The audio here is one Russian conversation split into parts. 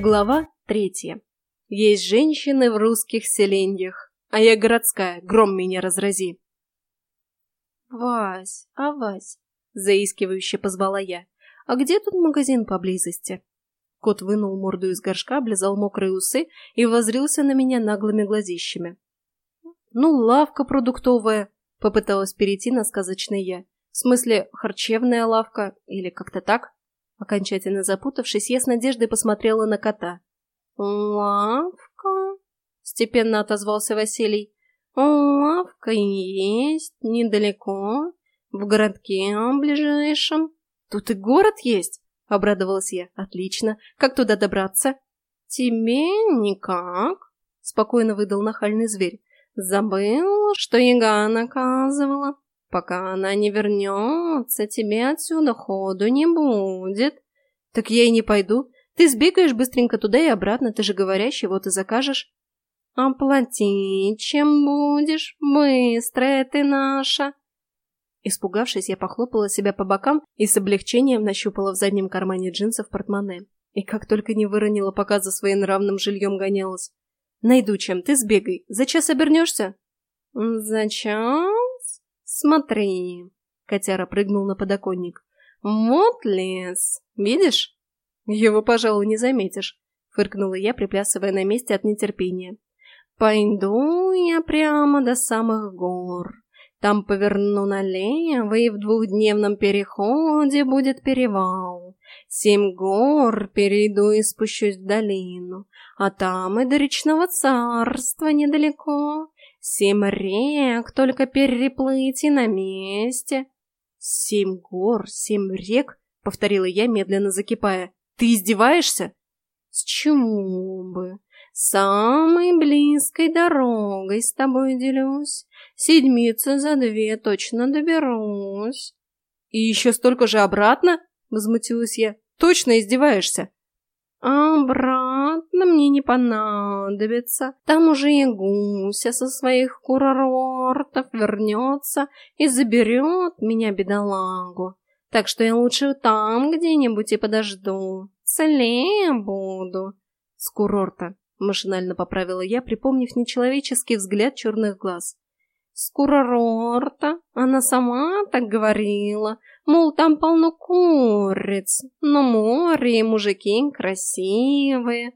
Глава третья. Есть женщины в русских селеньях, а я городская, гром меня разрази. «Вась, а Вась?» – заискивающе позвала я. «А где тут магазин поблизости?» Кот вынул морду из горшка, облизал мокрые усы и возрился на меня наглыми глазищами. «Ну, лавка продуктовая», – попыталась перейти на сказочный я. «В смысле, харчевная лавка или как-то так?» Окончательно запутавшись, я с надеждой посмотрела на кота. «Лавка?» — степенно отозвался Василий. «Лавка есть, недалеко, в городке ближайшем». «Тут и город есть?» — обрадовалась я. «Отлично. Как туда добраться?» «Тебе никак», — спокойно выдал нахальный зверь. «Забыл, что яга наказывала?» Пока она не вернется, тебе отсюда ходу не будет. Так я и не пойду. Ты сбегаешь быстренько туда и обратно, ты же говорящий, вот и закажешь. А чем будешь? Быстрая ты наша. Испугавшись, я похлопала себя по бокам и с облегчением нащупала в заднем кармане джинсов портмоне. И как только не выронила, пока за своим нравным жильем гонялась. Найду чем, ты сбегай. За час обернешься? За час? «Смотри!» — котяра прыгнул на подоконник. «Вот лес! Видишь?» «Его, пожалуй, не заметишь», — фыркнула я, приплясывая на месте от нетерпения. «Пойду я прямо до самых гор. Там поверну налево, и в двухдневном переходе будет перевал. Семь гор перейду и спущусь в долину, а там и до речного царства недалеко. Семь рек, только переплыть и на месте. Семь гор, семь рек, повторила я, медленно закипая. Ты издеваешься? С чего бы? Самой близкой дорогой с тобой делюсь. Седмицы за две точно доберусь. И еще столько же обратно? Возмутилась я. Точно издеваешься? «Обратно мне не понадобится. Там уже и гуся со своих курортов вернется и заберет меня, бедолагу. Так что я лучше там где-нибудь и подожду. Целее буду». «С курорта», — машинально поправила я, припомнив нечеловеческий взгляд черных глаз. «С курорта? Она сама так говорила. Мол, там полно куриц, но море и мужики красивые.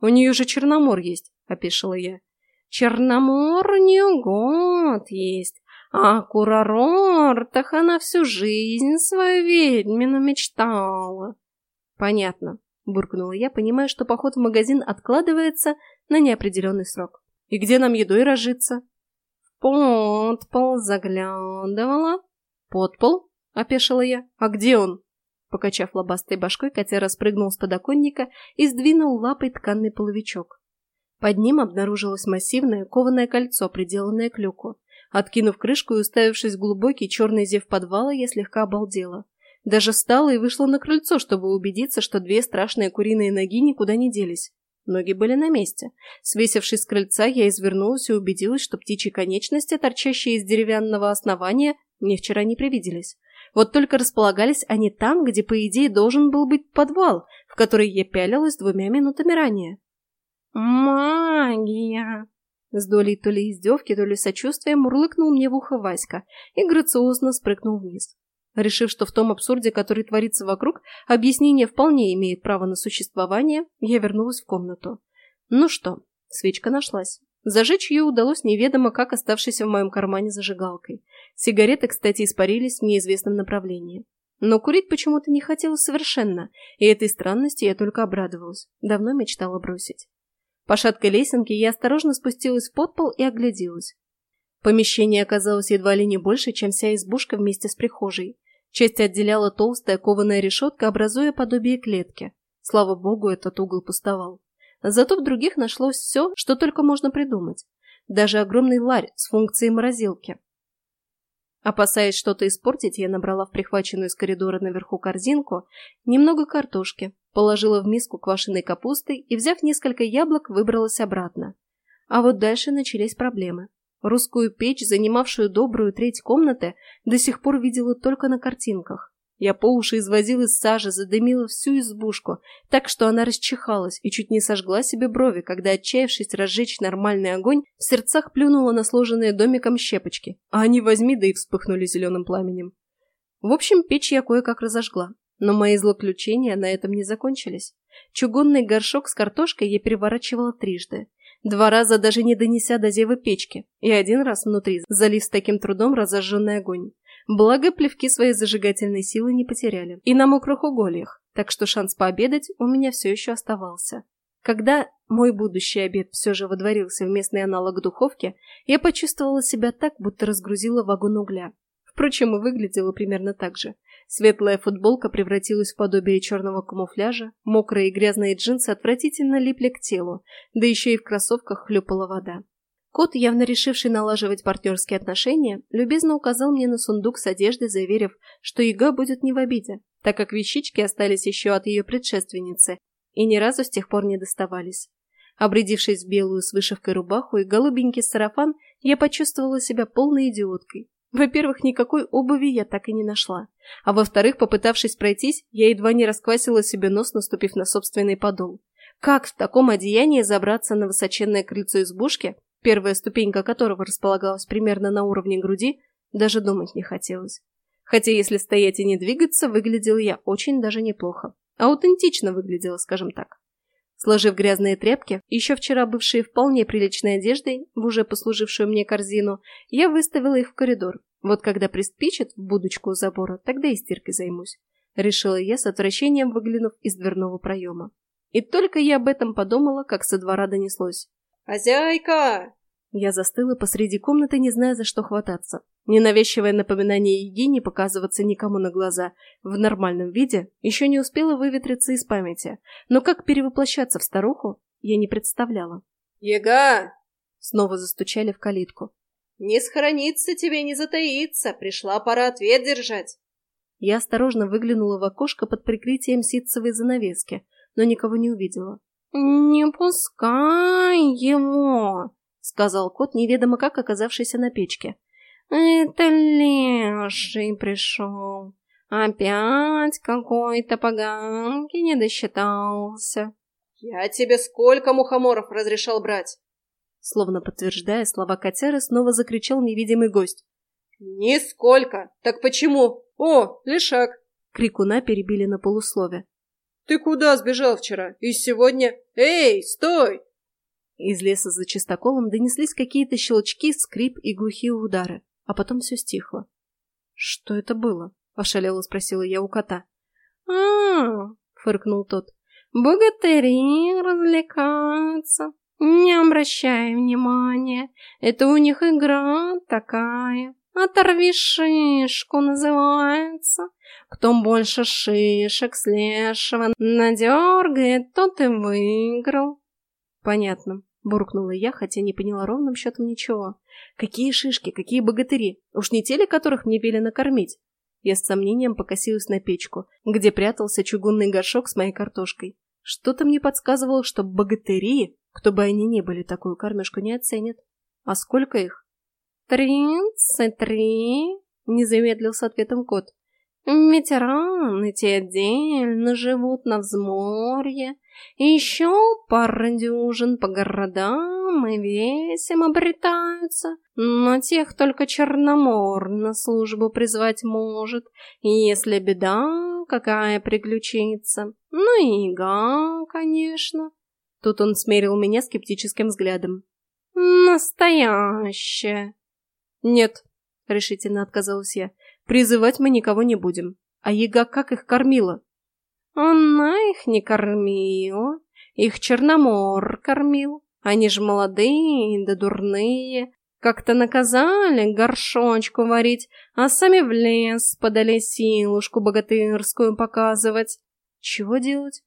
У нее же Черномор есть, опишила я. Черномор у нее год есть, а о курортах она всю жизнь свою ведьмину мечтала. Понятно, буркнула я, понимая, что поход в магазин откладывается на неопределенный срок. И где нам едой разжиться? В подпол заглядывала. Подпол? — опешила я. «А где он?» Покачав лобастой башкой, котя распрыгнул с подоконника и сдвинул лапой тканный половичок. Под ним обнаружилось массивное кованое кольцо, приделанное к люку. Откинув крышку и уставившись в глубокий черный зев подвала, я слегка обалдела. Даже встала и вышла на крыльцо, чтобы убедиться, что две страшные куриные ноги никуда не делись. Ноги были на месте. Свесившись с крыльца, я извернулась и убедилась, что птичьи конечности, торчащие из деревянного основания, мне вчера не привиделись. Вот только располагались они там, где, по идее, должен был быть подвал, в который я пялилась двумя минутами ранее. «Магия!» С долей то ли издевки, то ли сочувствия мурлыкнул мне в ухо Васька и грациозно спрыгнул вниз. Решив, что в том абсурде, который творится вокруг, объяснение вполне имеет право на существование, я вернулась в комнату. Ну что, свечка нашлась. Зажечь ее удалось неведомо как оставшейся в моем кармане зажигалкой. Сигареты, кстати, испарились в неизвестном направлении. Но курить почему-то не хотелось совершенно, и этой странности я только обрадовалась. Давно мечтала бросить. По шаткой лесенке я осторожно спустилась в подпол и огляделась. Помещение оказалось едва ли не больше, чем вся избушка вместе с прихожей. Часть отделяла толстая кованая решетка, образуя подобие клетки. Слава богу, этот угол пустовал. Зато в других нашлось все, что только можно придумать. Даже огромный ларь с функцией морозилки. Опасаясь что-то испортить, я набрала в прихваченную из коридора наверху корзинку немного картошки, положила в миску квашеной капусты и, взяв несколько яблок, выбралась обратно. А вот дальше начались проблемы. Русскую печь, занимавшую добрую треть комнаты, до сих пор видела только на картинках. Я по уши извозил из сажи, задымила всю избушку, так что она расчихалась и чуть не сожгла себе брови, когда, отчаявшись разжечь нормальный огонь, в сердцах плюнула на сложенные домиком щепочки, а они возьми да и вспыхнули зеленым пламенем. В общем, печь я кое-как разожгла, но мои злоключения на этом не закончились. Чугунный горшок с картошкой я переворачивала трижды. Два раза даже не донеся до зевы печки, и один раз внутри, залив с таким трудом разожженный огонь. Благо, плевки своей зажигательной силы не потеряли. И на мокрых угольях, так что шанс пообедать у меня все еще оставался. Когда мой будущий обед все же водворился в местный аналог духовки, я почувствовала себя так, будто разгрузила вагон угля. Впрочем, и выглядела примерно так же. Светлая футболка превратилась в подобие черного камуфляжа, мокрые и грязные джинсы отвратительно липли к телу, да еще и в кроссовках хлюпала вода. Кот, явно решивший налаживать партнерские отношения, любезно указал мне на сундук с одеждой, заверив, что яга будет не в обиде, так как вещички остались еще от ее предшественницы и ни разу с тех пор не доставались. Обрядившись в белую с вышивкой рубаху и голубенький сарафан, я почувствовала себя полной идиоткой. Во-первых, никакой обуви я так и не нашла. А во-вторых, попытавшись пройтись, я едва не расквасила себе нос, наступив на собственный подол. Как в таком одеянии забраться на высоченное крыльцо избушки, первая ступенька которого располагалась примерно на уровне груди, даже думать не хотелось. Хотя если стоять и не двигаться, выглядела я очень даже неплохо. Аутентично выглядела, скажем так. Сложив грязные тряпки, еще вчера бывшие вполне приличной одеждой, в уже послужившую мне корзину, я выставила их в коридор. Вот когда приспичит в будочку у забора, тогда и стиркой займусь. Решила я с отвращением выглянув из дверного проема. И только я об этом подумала, как со двора донеслось. «Хозяйка!» Я застыла посреди комнаты, не зная, за что хвататься. Ненавязчивое напоминание Егине показываться никому на глаза в нормальном виде еще не успело выветриться из памяти, но как перевоплощаться в старуху, я не представляла. «Ега!» Снова застучали в калитку. «Не схорониться тебе, не затаиться! Пришла пора ответ держать!» Я осторожно выглянула в окошко под прикрытием ситцевой занавески, но никого не увидела. «Не пускай его!» — сказал кот, неведомо как оказавшийся на печке. «Это леший пришел. Опять какой-то поганки не досчитался». «Я тебе сколько мухоморов разрешал брать?» Словно подтверждая слова котяры, снова закричал невидимый гость. «Нисколько! Так почему? О, лишак!» Крикуна перебили на полуслове. «Ты куда сбежал вчера? И сегодня? Эй, стой!» Из леса за чистоколом донеслись какие-то щелчки, скрип и глухие удары, а потом все стихло. «Что это было?» — ошалело спросила я у кота. -а фыркнул тот. «Богатыри развлекаются. Не обращай внимания, это у них игра такая. Оторви шишку называется. Кто больше шишек с надергает, тот и выиграл». «Понятно», Буркнула я, хотя не поняла ровным счетом ничего. Какие шишки, какие богатыри? Уж не те ли, которых мне велено кормить? Я с сомнением покосилась на печку, где прятался чугунный горшок с моей картошкой. Что-то мне подсказывало, что богатыри, кто бы они ни были, такую кормежку не оценят. А сколько их? «Тридцать три», — не замедлил с ответом кот. «Ветераны те отдельно живут на взморье, еще пара дюжин по городам и весям обретаются, но тех только Черномор на службу призвать может, если беда какая приключится. Ну и Ига, конечно. Тут он смерил меня скептическим взглядом. Настоящая. Нет, решительно отказалась я. Призывать мы никого не будем. А Яга как их кормила? Она их не кормила, их Черномор кормил. Они же молодые да дурные. Как-то наказали горшочку варить, а сами в лес подали силушку богатырскую показывать. Чего делать?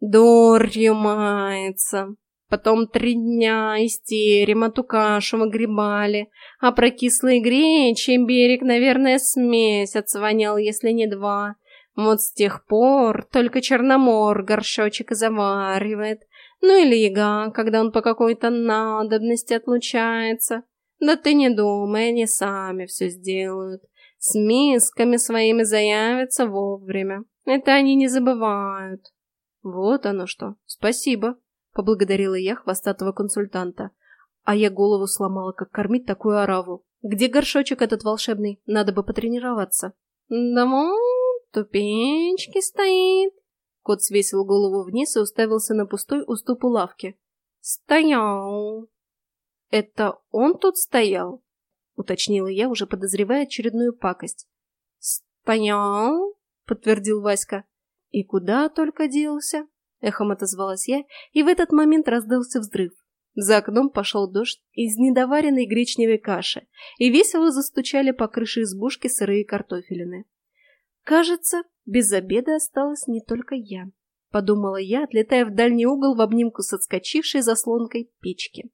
Дурью мается. Потом три дня из терема ту кашу выгребали, а про кислые гречи берег, наверное, с месяц вонял, если не два. Вот с тех пор только Черномор горшочек заваривает. Ну или яга, когда он по какой-то надобности отлучается. Да ты не думай, они сами все сделают. С мисками своими заявятся вовремя. Это они не забывают. Вот оно что. Спасибо, поблагодарила я хвостатого консультанта. А я голову сломала, как кормить такую ораву. Где горшочек этот волшебный? Надо бы потренироваться. Да вон, тупенечки стоит. Кот свесил голову вниз и уставился на пустой уступ у лавки. Стоял. Это он тут стоял? Уточнила я, уже подозревая очередную пакость. Стоял, подтвердил Васька. И куда только делся? Эхом отозвалась я, и в этот момент раздался взрыв. За окном пошел дождь из недоваренной гречневой каши, и весело застучали по крыше избушки сырые картофелины. Кажется, без обеда осталась не только я, подумала я, отлетая в дальний угол в обнимку с отскочившей заслонкой печки.